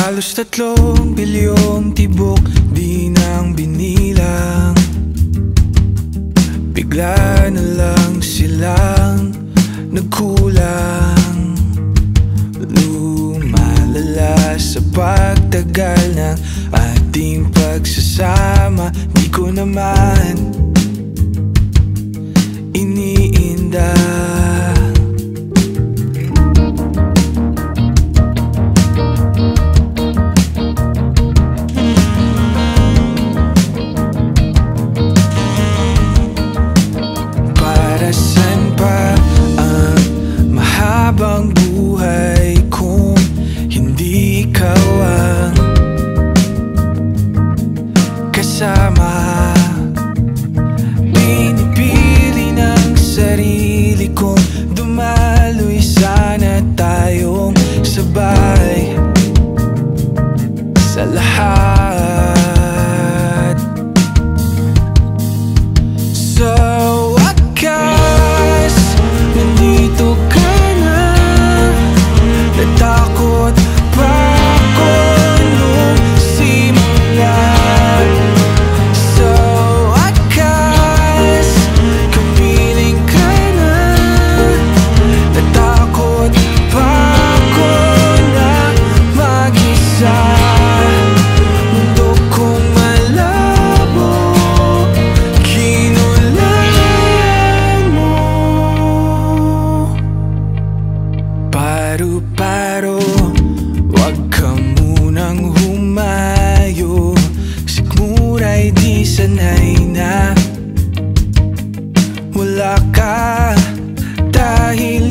Halos tatlong bilyong tibok di nang binilang. Bigla na lang silang nagkulang. Lumalala sa pagtagal ng ating pagsasama. Di ko naman time. wala ka Dahil